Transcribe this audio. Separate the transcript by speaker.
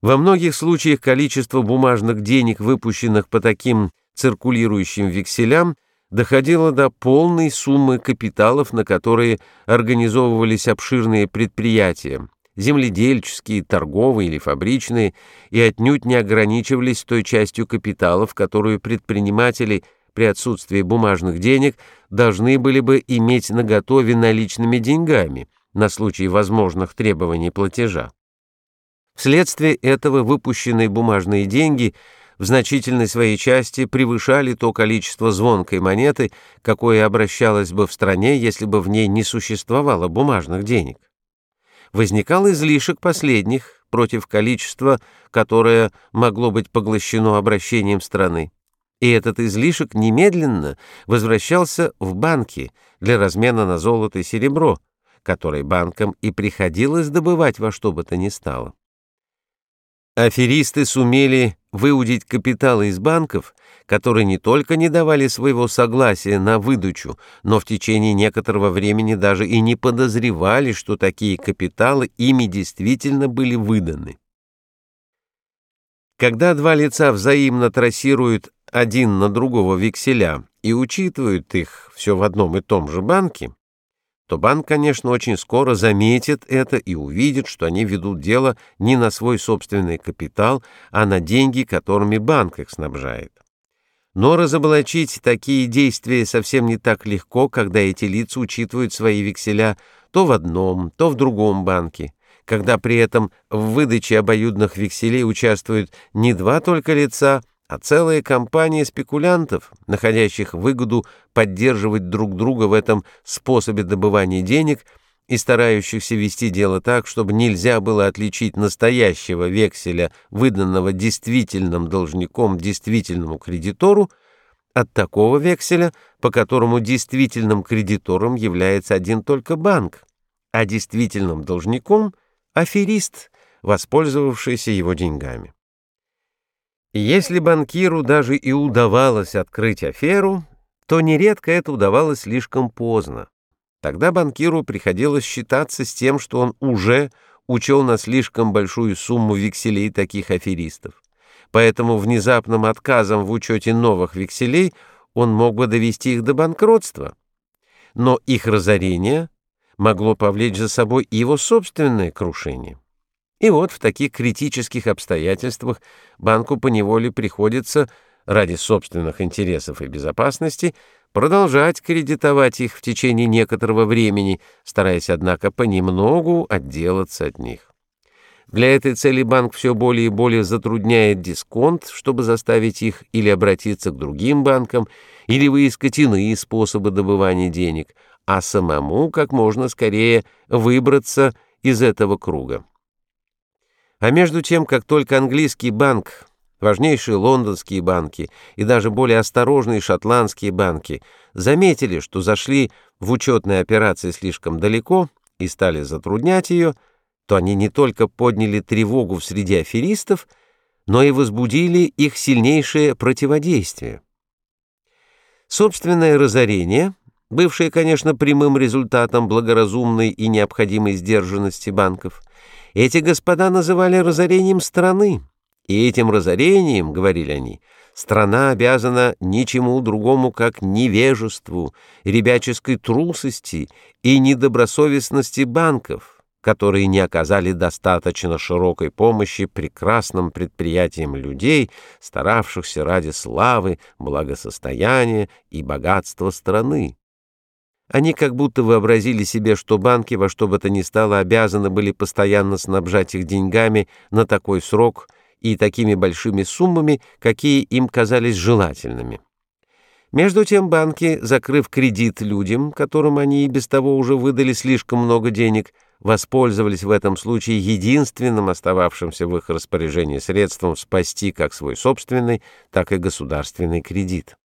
Speaker 1: Во многих случаях количество бумажных денег, выпущенных по таким циркулирующим векселям, доходило до полной суммы капиталов, на которые организовывались обширные предприятия, земледельческие, торговые или фабричные, и отнюдь не ограничивались той частью капиталов, которую предприниматели при отсутствии бумажных денег должны были бы иметь наготове наличными деньгами на случай возможных требований платежа. Вследствие этого выпущенные бумажные деньги в значительной своей части превышали то количество звонкой монеты, какое обращалось бы в стране, если бы в ней не существовало бумажных денег. Возникал излишек последних против количества, которое могло быть поглощено обращением страны. И этот излишек немедленно возвращался в банки для размена на золото и серебро, который банкам и приходилось добывать во что бы то ни стало. Аферисты сумели выудить капиталы из банков, которые не только не давали своего согласия на выдачу, но в течение некоторого времени даже и не подозревали, что такие капиталы ими действительно были выданы. Когда два лица взаимно трассируют один на другого векселя и учитывают их все в одном и том же банке, то банк, конечно, очень скоро заметит это и увидит, что они ведут дело не на свой собственный капитал, а на деньги, которыми банк их снабжает. Но разоблачить такие действия совсем не так легко, когда эти лица учитывают свои векселя то в одном, то в другом банке, когда при этом в выдаче обоюдных векселей участвуют не два только лица, а целая компания спекулянтов, находящих выгоду поддерживать друг друга в этом способе добывания денег и старающихся вести дело так, чтобы нельзя было отличить настоящего векселя, выданного действительным должником действительному кредитору, от такого векселя, по которому действительным кредитором является один только банк, а действительным должником — аферист, воспользовавшийся его деньгами. Если банкиру даже и удавалось открыть аферу, то нередко это удавалось слишком поздно. Тогда банкиру приходилось считаться с тем, что он уже учел на слишком большую сумму векселей таких аферистов. Поэтому внезапным отказом в учете новых векселей он мог бы довести их до банкротства. Но их разорение могло повлечь за собой его собственное крушение. И вот в таких критических обстоятельствах банку поневоле приходится ради собственных интересов и безопасности продолжать кредитовать их в течение некоторого времени, стараясь, однако, понемногу отделаться от них. Для этой цели банк все более и более затрудняет дисконт, чтобы заставить их или обратиться к другим банкам, или выискать иные способы добывания денег, а самому как можно скорее выбраться из этого круга. А между тем, как только английский банк, важнейшие лондонские банки и даже более осторожные шотландские банки заметили, что зашли в учетные операции слишком далеко и стали затруднять ее, то они не только подняли тревогу в среде аферистов, но и возбудили их сильнейшее противодействие. Собственное разорение, бывшее, конечно, прямым результатом благоразумной и необходимой сдержанности банков, эти господа называли разорением страны, и этим разорением, говорили они, страна обязана ничему другому, как невежеству, ребяческой трусости и недобросовестности банков, которые не оказали достаточно широкой помощи прекрасным предприятиям людей, старавшихся ради славы, благосостояния и богатства страны. Они как будто вообразили себе, что банки во что бы то ни стало обязаны были постоянно снабжать их деньгами на такой срок и такими большими суммами, какие им казались желательными. Между тем банки, закрыв кредит людям, которым они и без того уже выдали слишком много денег, воспользовались в этом случае единственным остававшимся в их распоряжении средством спасти как свой собственный, так и государственный кредит.